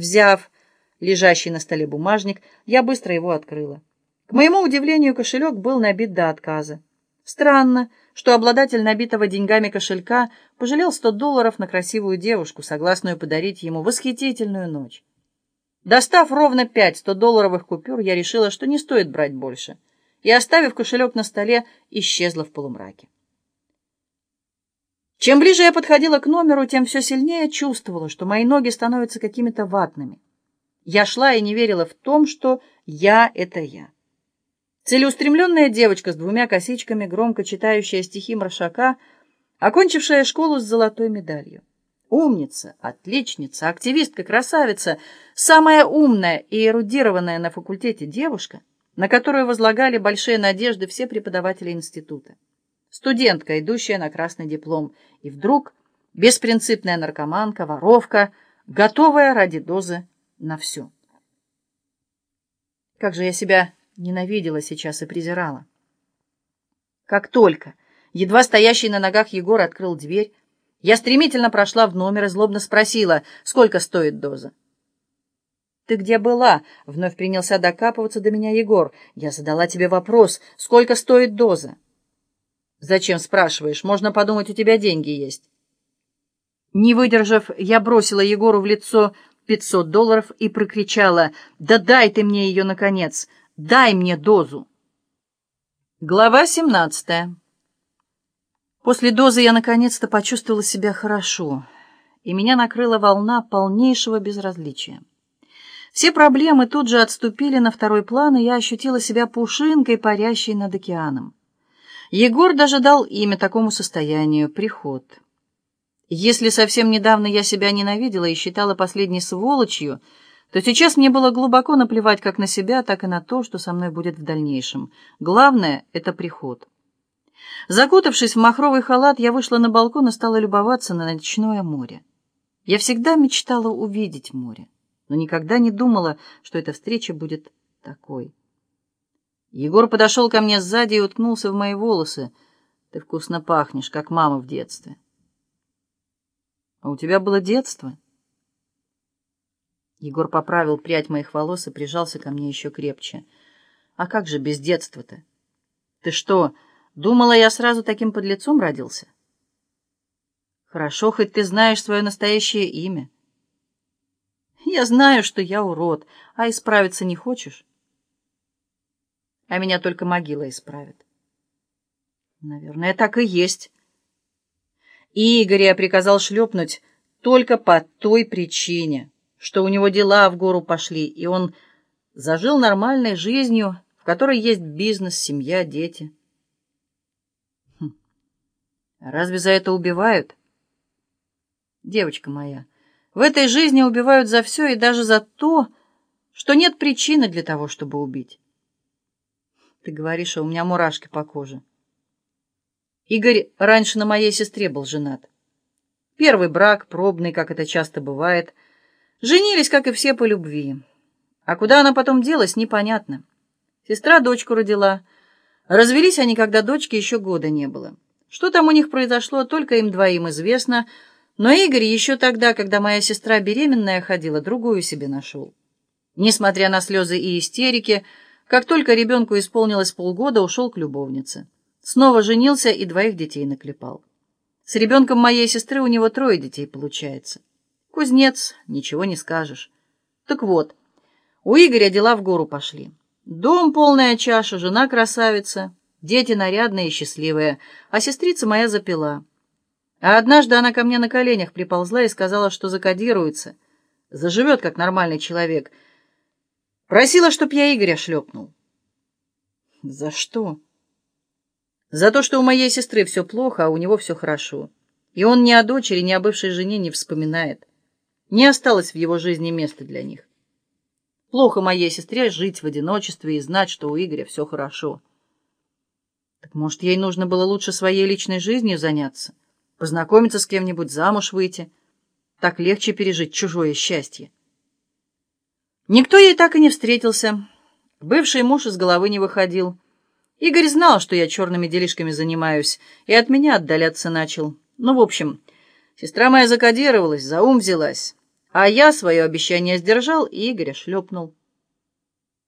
Взяв лежащий на столе бумажник, я быстро его открыла. К моему удивлению, кошелек был набит до отказа. Странно, что обладатель набитого деньгами кошелька пожалел сто долларов на красивую девушку, согласную подарить ему восхитительную ночь. Достав ровно пять сто-долларовых купюр, я решила, что не стоит брать больше, и, оставив кошелек на столе, исчезла в полумраке. Чем ближе я подходила к номеру, тем все сильнее чувствовала, что мои ноги становятся какими-то ватными. Я шла и не верила в том, что я — это я. Целеустремленная девочка с двумя косичками, громко читающая стихи Маршака, окончившая школу с золотой медалью. Умница, отличница, активистка, красавица, самая умная и эрудированная на факультете девушка, на которую возлагали большие надежды все преподаватели института студентка, идущая на красный диплом, и вдруг беспринципная наркоманка, воровка, готовая ради дозы на все. Как же я себя ненавидела сейчас и презирала. Как только едва стоящий на ногах Егор открыл дверь, я стремительно прошла в номер и злобно спросила, сколько стоит доза. «Ты где была?» — вновь принялся докапываться до меня Егор. «Я задала тебе вопрос, сколько стоит доза?» «Зачем спрашиваешь? Можно подумать, у тебя деньги есть». Не выдержав, я бросила Егору в лицо пятьсот долларов и прокричала «Да дай ты мне ее, наконец! Дай мне дозу!» Глава семнадцатая. После дозы я наконец-то почувствовала себя хорошо, и меня накрыла волна полнейшего безразличия. Все проблемы тут же отступили на второй план, и я ощутила себя пушинкой, парящей над океаном. Егор даже дал имя такому состоянию — приход. Если совсем недавно я себя ненавидела и считала последней сволочью, то сейчас мне было глубоко наплевать как на себя, так и на то, что со мной будет в дальнейшем. Главное — это приход. Закутавшись в махровый халат, я вышла на балкон и стала любоваться на ночное море. Я всегда мечтала увидеть море, но никогда не думала, что эта встреча будет такой. Егор подошел ко мне сзади и уткнулся в мои волосы. Ты вкусно пахнешь, как мама в детстве. А у тебя было детство? Егор поправил прядь моих волос и прижался ко мне еще крепче. А как же без детства-то? Ты что, думала, я сразу таким подлецом родился? Хорошо, хоть ты знаешь свое настоящее имя. Я знаю, что я урод, а исправиться не хочешь? А меня только могила исправит. Наверное, так и есть. Игоря приказал шлепнуть только по той причине, что у него дела в гору пошли, и он зажил нормальной жизнью, в которой есть бизнес, семья, дети. Хм. Разве за это убивают? Девочка моя, в этой жизни убивают за все и даже за то, что нет причины для того, чтобы убить. Ты говоришь, а у меня мурашки по коже. Игорь раньше на моей сестре был женат. Первый брак, пробный, как это часто бывает. Женились, как и все, по любви. А куда она потом делась, непонятно. Сестра дочку родила. Развелись они, когда дочки еще года не было. Что там у них произошло, только им двоим известно, но Игорь еще тогда, когда моя сестра беременная ходила, другую себе нашел. Несмотря на слезы и истерики, как только ребенку исполнилось полгода, ушел к любовнице. Снова женился и двоих детей наклепал. С ребенком моей сестры у него трое детей получается. Кузнец, ничего не скажешь. Так вот, у Игоря дела в гору пошли. Дом полная чаша, жена красавица, дети нарядные и счастливые, а сестрица моя запила. А однажды она ко мне на коленях приползла и сказала, что закодируется, заживет как нормальный человек — Просила, чтоб я Игоря шлепнул. За что? За то, что у моей сестры все плохо, а у него все хорошо. И он ни о дочери, ни о бывшей жене не вспоминает. Не осталось в его жизни места для них. Плохо моей сестре жить в одиночестве и знать, что у Игоря все хорошо. Так может, ей нужно было лучше своей личной жизнью заняться, познакомиться с кем-нибудь, замуж выйти. Так легче пережить чужое счастье. Никто ей так и не встретился. Бывший муж из головы не выходил. Игорь знал, что я черными делишками занимаюсь, и от меня отдаляться начал. Ну, в общем, сестра моя закодировалась, за ум взялась. А я свое обещание сдержал и Игоря шлепнул.